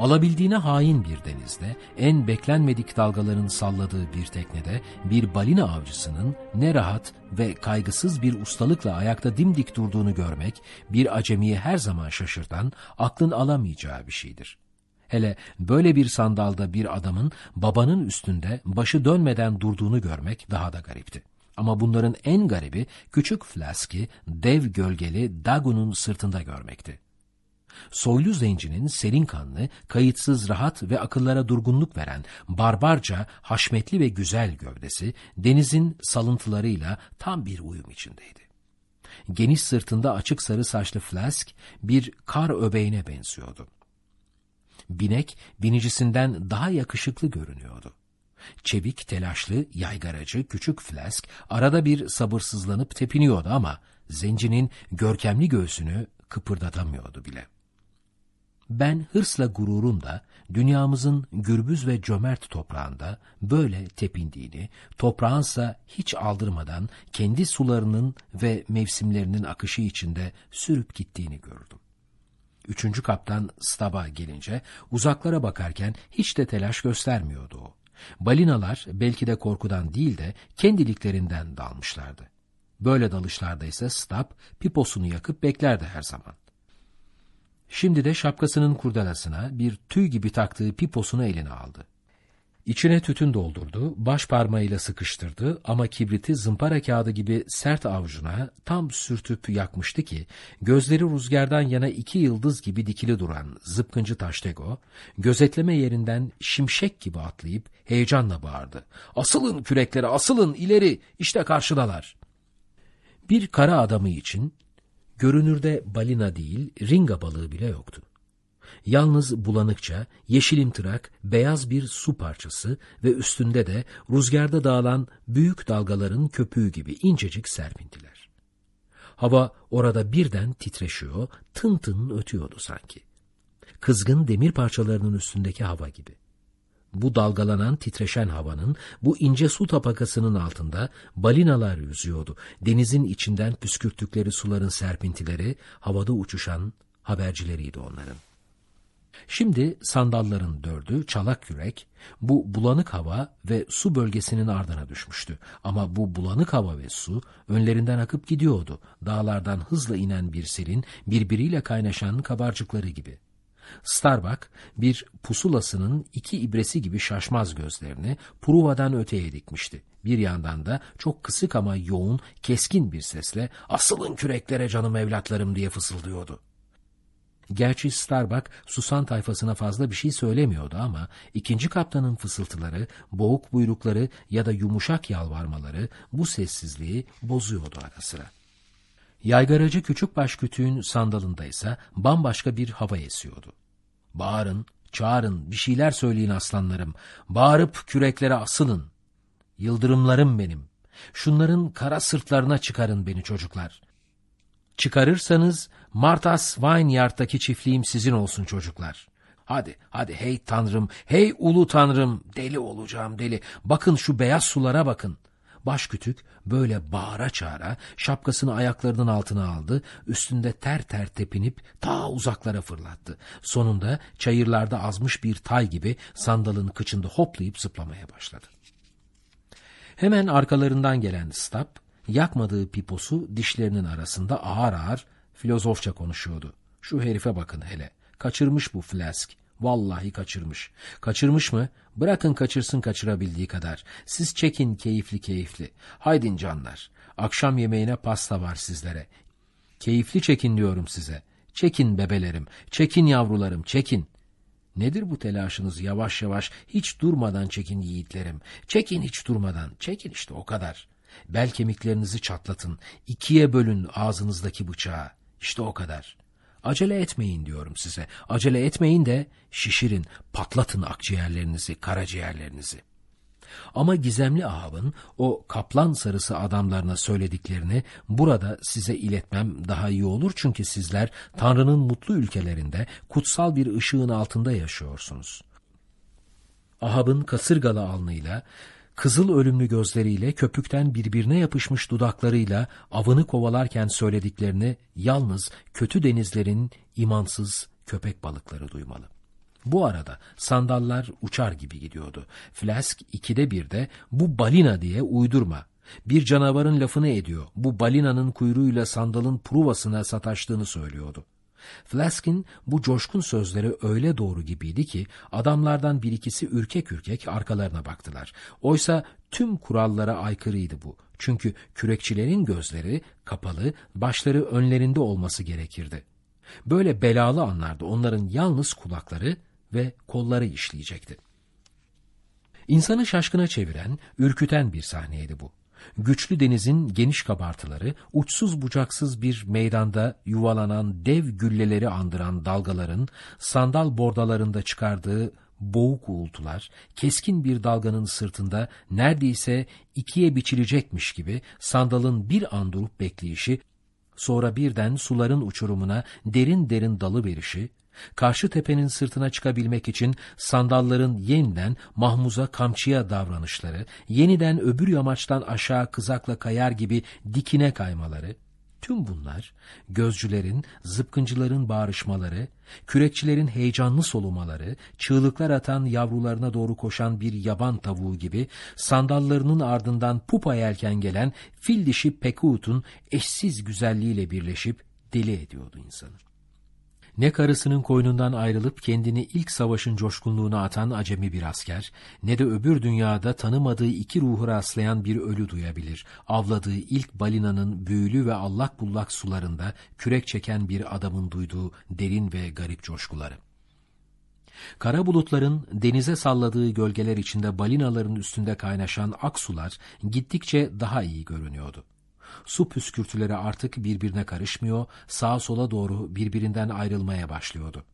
Alabildiğine hain bir denizde, en beklenmedik dalgaların salladığı bir teknede bir balina avcısının ne rahat ve kaygısız bir ustalıkla ayakta dimdik durduğunu görmek, bir acemiyi her zaman şaşırtan, aklın alamayacağı bir şeydir. Hele böyle bir sandalda bir adamın babanın üstünde başı dönmeden durduğunu görmek daha da garipti. Ama bunların en garibi küçük Flask'i dev gölgeli Dagon'un sırtında görmekti. Soylu zencinin serin kanlı, kayıtsız rahat ve akıllara durgunluk veren barbarca, haşmetli ve güzel gövdesi denizin salıntılarıyla tam bir uyum içindeydi. Geniş sırtında açık sarı saçlı Flask bir kar öbeğine benziyordu. Binek binicisinden daha yakışıklı görünüyordu. Çevik, telaşlı, yaygaracı, küçük Flask arada bir sabırsızlanıp tepiniyordu ama zencinin görkemli göğsünü kıpırdatamıyordu bile. Ben hırsla gururun da dünyamızın gürbüz ve cömert toprağında böyle tepindiğini, toprağınsa hiç aldırmadan kendi sularının ve mevsimlerinin akışı içinde sürüp gittiğini gördüm. Üçüncü kaptan Stab'a gelince uzaklara bakarken hiç de telaş göstermiyordu o. Balinalar belki de korkudan değil de kendiliklerinden dalmışlardı. Böyle dalışlarda ise Stab piposunu yakıp beklerdi her zaman. Şimdi de şapkasının kurdalasına bir tüy gibi taktığı piposunu eline aldı. İçine tütün doldurdu, baş parmağıyla sıkıştırdı ama kibriti zımpara kağıdı gibi sert avucuna tam sürtüp yakmıştı ki, gözleri rüzgardan yana iki yıldız gibi dikili duran zıpkıncı Taştego, gözetleme yerinden şimşek gibi atlayıp heyecanla bağırdı. Asılın kürekleri, asılın ileri, işte karşıdalar. Bir kara adamı için görünürde balina değil, ringa balığı bile yoktu. Yalnız bulanıkça, yeşilimtırak, beyaz bir su parçası ve üstünde de rüzgarda dağılan büyük dalgaların köpüğü gibi incecik serpintiler. Hava orada birden titreşiyor, tın tın ötüyordu sanki. Kızgın demir parçalarının üstündeki hava gibi. Bu dalgalanan titreşen havanın, bu ince su tabakasının altında balinalar yüzüyordu. Denizin içinden püskürttükleri suların serpintileri, havada uçuşan habercileriydi onların. Şimdi sandalların dördü çalak yürek bu bulanık hava ve su bölgesinin ardına düşmüştü. Ama bu bulanık hava ve su önlerinden akıp gidiyordu. Dağlardan hızla inen bir selin birbiriyle kaynaşan kabarcıkları gibi. Starbuck bir pusulasının iki ibresi gibi şaşmaz gözlerini Pruva'dan öteye dikmişti. Bir yandan da çok kısık ama yoğun, keskin bir sesle ''Asılın küreklere canım evlatlarım'' diye fısıldıyordu. Gerçi Starbuck susan tayfasına fazla bir şey söylemiyordu ama ikinci kaptanın fısıltıları, boğuk buyrukları ya da yumuşak yalvarmaları bu sessizliği bozuyordu ara sıra. Yaygaracı küçük baş kütüğün sandalında ise bambaşka bir hava esiyordu. Bağırın, çağırın, bir şeyler söyleyin aslanlarım. Bağırıp küreklere asılın. Yıldırımlarım benim. Şunların kara sırtlarına çıkarın beni çocuklar. Çıkarırsanız Martas Vineyard'daki çiftliğim sizin olsun çocuklar. Hadi, hadi hey tanrım, hey ulu tanrım, deli olacağım deli. Bakın şu beyaz sulara bakın. Başkütük böyle bağıra çağıra şapkasını ayaklarının altına aldı, üstünde ter ter tepinip ta uzaklara fırlattı. Sonunda çayırlarda azmış bir tay gibi sandalın kıçında hoplayıp zıplamaya başladı. Hemen arkalarından gelen Stab, yakmadığı piposu dişlerinin arasında ağır ağır filozofça konuşuyordu. Şu herife bakın hele, kaçırmış bu flask. Vallahi kaçırmış. Kaçırmış mı? Bırakın kaçırsın kaçırabildiği kadar. Siz çekin keyifli keyifli. Haydin canlar. Akşam yemeğine pasta var sizlere. Keyifli çekin diyorum size. Çekin bebelerim, çekin yavrularım, çekin. Nedir bu telaşınız yavaş yavaş, hiç durmadan çekin yiğitlerim. Çekin hiç durmadan, çekin işte o kadar. Bel kemiklerinizi çatlatın, ikiye bölün ağzınızdaki bıçağı. İşte o kadar. Acele etmeyin diyorum size. Acele etmeyin de şişirin, patlatın akciğerlerinizi, karaciğerlerinizi. Ama gizemli Ahab'ın o kaplan sarısı adamlarına söylediklerini burada size iletmem daha iyi olur çünkü sizler Tanrı'nın mutlu ülkelerinde kutsal bir ışığın altında yaşıyorsunuz. Ahab'ın kasırgalı alnıyla kızıl ölümlü gözleriyle köpükten birbirine yapışmış dudaklarıyla avını kovalarken söylediklerini yalnız kötü denizlerin imansız köpek balıkları duymalı. Bu arada sandallar uçar gibi gidiyordu. Flask ikide bir de bu balina diye uydurma. Bir canavarın lafını ediyor. Bu balinanın kuyruğuyla sandalın pruvasına sataştığını söylüyordu. Flask'in bu coşkun sözleri öyle doğru gibiydi ki adamlardan bir ikisi ürkek ürkek arkalarına baktılar. Oysa tüm kurallara aykırıydı bu. Çünkü kürekçilerin gözleri kapalı, başları önlerinde olması gerekirdi. Böyle belalı anlarda onların yalnız kulakları ve kolları işleyecekti. İnsanı şaşkına çeviren, ürküten bir sahneydi bu. Güçlü denizin geniş kabartıları, uçsuz bucaksız bir meydanda yuvalanan dev gülleleri andıran dalgaların, sandal bordalarında çıkardığı boğuk uğultular, keskin bir dalganın sırtında neredeyse ikiye biçilecekmiş gibi sandalın bir an durup bekleyişi, sonra birden suların uçurumuna derin derin dalı verişi, karşı tepenin sırtına çıkabilmek için sandalların yeniden mahmuza kamçıya davranışları, yeniden öbür yamaçtan aşağı kızakla kayar gibi dikine kaymaları, Tüm bunlar gözcülerin, zıpkıncıların bağrışmaları, kürekçilerin heyecanlı solumaları, çığlıklar atan yavrularına doğru koşan bir yaban tavuğu gibi sandallarının ardından pupa yelken gelen fil dişi Pekut'un eşsiz güzelliğiyle birleşip deli ediyordu insanı. Ne karısının koynundan ayrılıp kendini ilk savaşın coşkunluğuna atan acemi bir asker, ne de öbür dünyada tanımadığı iki ruhu rastlayan bir ölü duyabilir. Avladığı ilk balinanın büyülü ve allak bullak sularında kürek çeken bir adamın duyduğu derin ve garip coşkuları. Kara bulutların denize salladığı gölgeler içinde balinaların üstünde kaynaşan aksular gittikçe daha iyi görünüyordu. Su püskürtüleri artık birbirine karışmıyor, sağa sola doğru birbirinden ayrılmaya başlıyordu.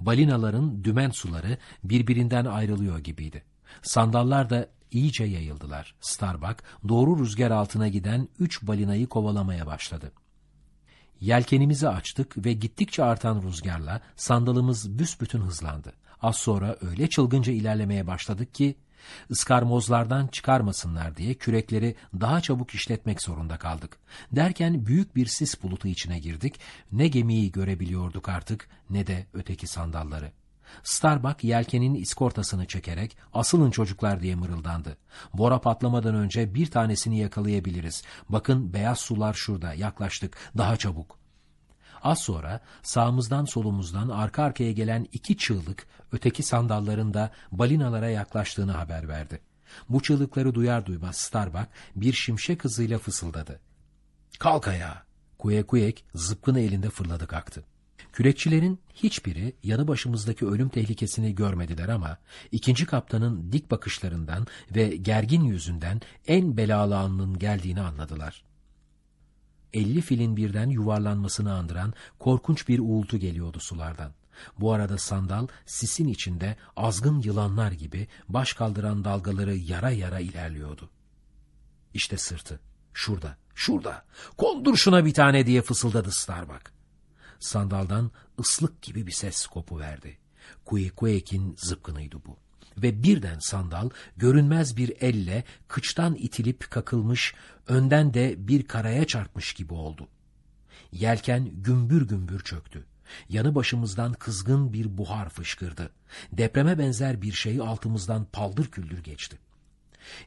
Balinaların dümen suları birbirinden ayrılıyor gibiydi. Sandallar da iyice yayıldılar. Starbuck doğru rüzgar altına giden üç balinayı kovalamaya başladı. Yelkenimizi açtık ve gittikçe artan rüzgarla sandalımız büsbütün hızlandı. Az sonra öyle çılgınca ilerlemeye başladık ki Iskarmozlardan çıkarmasınlar diye kürekleri daha çabuk işletmek zorunda kaldık. Derken büyük bir sis bulutu içine girdik. Ne gemiyi görebiliyorduk artık ne de öteki sandalları. Starbuck yelkenin iskortasını çekerek asılın çocuklar diye mırıldandı. Bora patlamadan önce bir tanesini yakalayabiliriz. Bakın beyaz sular şurada yaklaştık daha çabuk. Az sonra sağımızdan solumuzdan arka arkaya gelen iki çığlık öteki sandalların da balinalara yaklaştığını haber verdi. Bu çığlıkları duyar duymaz Starbuck bir şimşek hızıyla fısıldadı. Kalk ayağa! Kuyek zıpkını elinde fırladı kalktı. Kürekçilerin hiçbiri yanı başımızdaki ölüm tehlikesini görmediler ama ikinci kaptanın dik bakışlarından ve gergin yüzünden en belalı anının geldiğini anladılar elli filin birden yuvarlanmasını andıran korkunç bir uğultu geliyordu sulardan. Bu arada sandal sisin içinde azgın yılanlar gibi baş kaldıran dalgaları yara yara ilerliyordu. İşte sırtı. Şurada, şurada. Kondur şuna bir tane diye fısıldadı Starbuck. Sandaldan ıslık gibi bir ses kopu verdi. Kuekuek'in zıpkınıydı bu ve birden sandal görünmez bir elle kıçtan itilip kakılmış, önden de bir karaya çarpmış gibi oldu. Yelken gümbür gümbür çöktü. Yanı başımızdan kızgın bir buhar fışkırdı. Depreme benzer bir şey altımızdan paldır küldür geçti.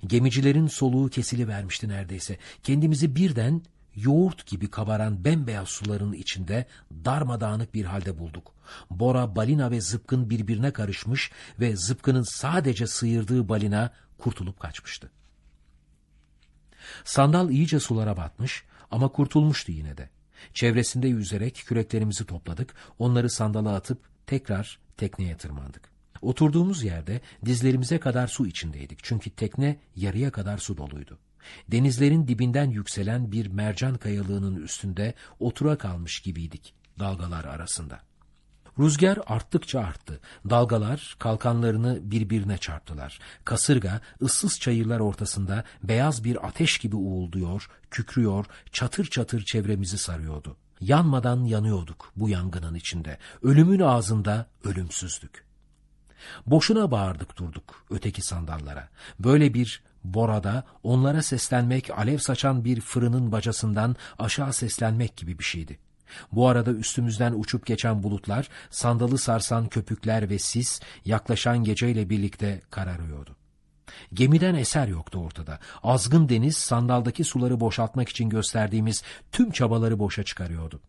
Gemicilerin soluğu kesili vermişti neredeyse. Kendimizi birden yoğurt gibi kabaran bembeyaz suların içinde darmadağınık bir halde bulduk. Bora, balina ve zıpkın birbirine karışmış ve zıpkının sadece sıyırdığı balina kurtulup kaçmıştı. Sandal iyice sulara batmış ama kurtulmuştu yine de. Çevresinde yüzerek küreklerimizi topladık, onları sandala atıp tekrar tekneye tırmandık. Oturduğumuz yerde dizlerimize kadar su içindeydik çünkü tekne yarıya kadar su doluydu. Denizlerin dibinden yükselen bir mercan kayalığının üstünde otura kalmış gibiydik dalgalar arasında. Rüzgar arttıkça arttı. Dalgalar kalkanlarını birbirine çarptılar. Kasırga ıssız çayırlar ortasında beyaz bir ateş gibi uğulduyor, kükrüyor, çatır çatır çevremizi sarıyordu. Yanmadan yanıyorduk bu yangının içinde. Ölümün ağzında ölümsüzdük. Boşuna bağırdık durduk öteki sandallara. Böyle bir Bora'da onlara seslenmek alev saçan bir fırının bacasından aşağı seslenmek gibi bir şeydi. Bu arada üstümüzden uçup geçen bulutlar, sandalı sarsan köpükler ve sis yaklaşan geceyle birlikte kararıyordu. Gemiden eser yoktu ortada. Azgın deniz sandaldaki suları boşaltmak için gösterdiğimiz tüm çabaları boşa çıkarıyordu.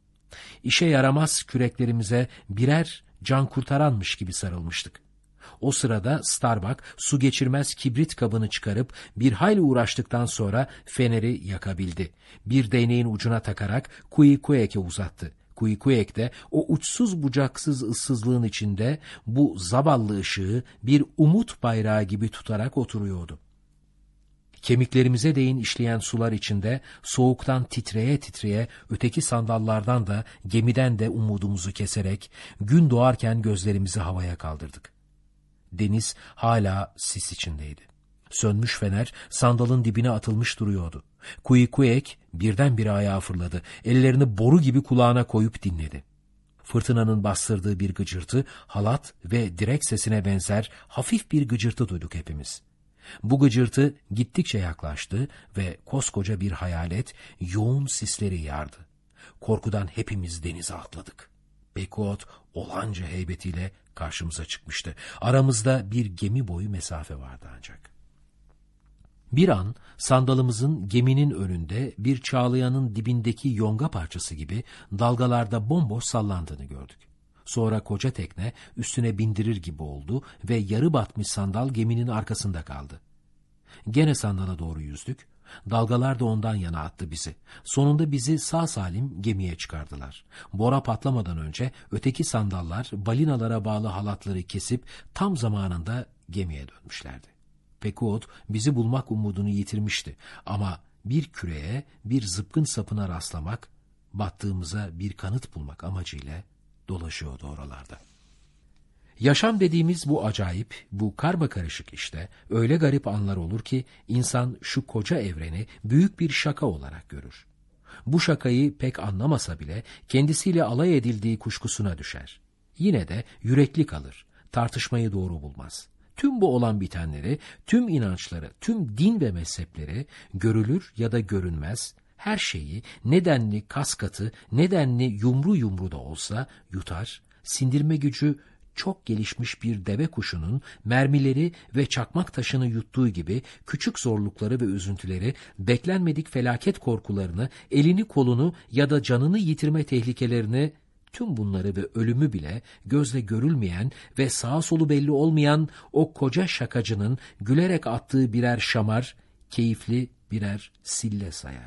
İşe yaramaz küreklerimize birer can kurtaranmış gibi sarılmıştık. O sırada Starbuck su geçirmez kibrit kabını çıkarıp bir hayli uğraştıktan sonra feneri yakabildi. Bir değneğin ucuna takarak Kuikuek'e uzattı. Kuikuek de o uçsuz bucaksız ıssızlığın içinde bu zavallı ışığı bir umut bayrağı gibi tutarak oturuyordu. Kemiklerimize değin işleyen sular içinde soğuktan titreye titreye öteki sandallardan da gemiden de umudumuzu keserek gün doğarken gözlerimizi havaya kaldırdık. Deniz hala sis içindeydi. Sönmüş fener sandalın dibine atılmış duruyordu. Kuyikuek birdenbire ayağa fırladı. Ellerini boru gibi kulağına koyup dinledi. Fırtınanın bastırdığı bir gıcırtı, halat ve direk sesine benzer hafif bir gıcırtı duyduk hepimiz. Bu gıcırtı gittikçe yaklaştı ve koskoca bir hayalet yoğun sisleri yardı. Korkudan hepimiz denize atladık. Bekuot olanca heybetiyle karşımıza çıkmıştı. Aramızda bir gemi boyu mesafe vardı ancak. Bir an sandalımızın geminin önünde bir çağlayanın dibindeki yonga parçası gibi dalgalarda bomboş sallandığını gördük. Sonra koca tekne üstüne bindirir gibi oldu ve yarı batmış sandal geminin arkasında kaldı. Gene sandala doğru yüzdük. Dalgalar da ondan yana attı bizi. Sonunda bizi sağ salim gemiye çıkardılar. Bora patlamadan önce öteki sandallar balinalara bağlı halatları kesip tam zamanında gemiye dönmüşlerdi. Pekuot bizi bulmak umudunu yitirmişti ama bir küreye, bir zıpkın sapına rastlamak, battığımıza bir kanıt bulmak amacıyla dolaşıyordu oralarda. Yaşam dediğimiz bu acayip, bu karma karışık işte öyle garip anlar olur ki insan şu koca evreni büyük bir şaka olarak görür. Bu şakayı pek anlamasa bile kendisiyle alay edildiği kuşkusuna düşer. Yine de yürekli kalır, tartışmayı doğru bulmaz. Tüm bu olan bitenleri, tüm inançları, tüm din ve mezhepleri görülür ya da görünmez, her şeyi nedenli kaskatı, nedenli yumru yumru da olsa yutar, sindirme gücü çok gelişmiş bir deve kuşunun mermileri ve çakmak taşını yuttuğu gibi küçük zorlukları ve üzüntüleri, beklenmedik felaket korkularını, elini kolunu ya da canını yitirme tehlikelerini, tüm bunları ve ölümü bile gözle görülmeyen ve sağa solu belli olmayan o koca şakacının gülerek attığı birer şamar, keyifli birer sille sayar.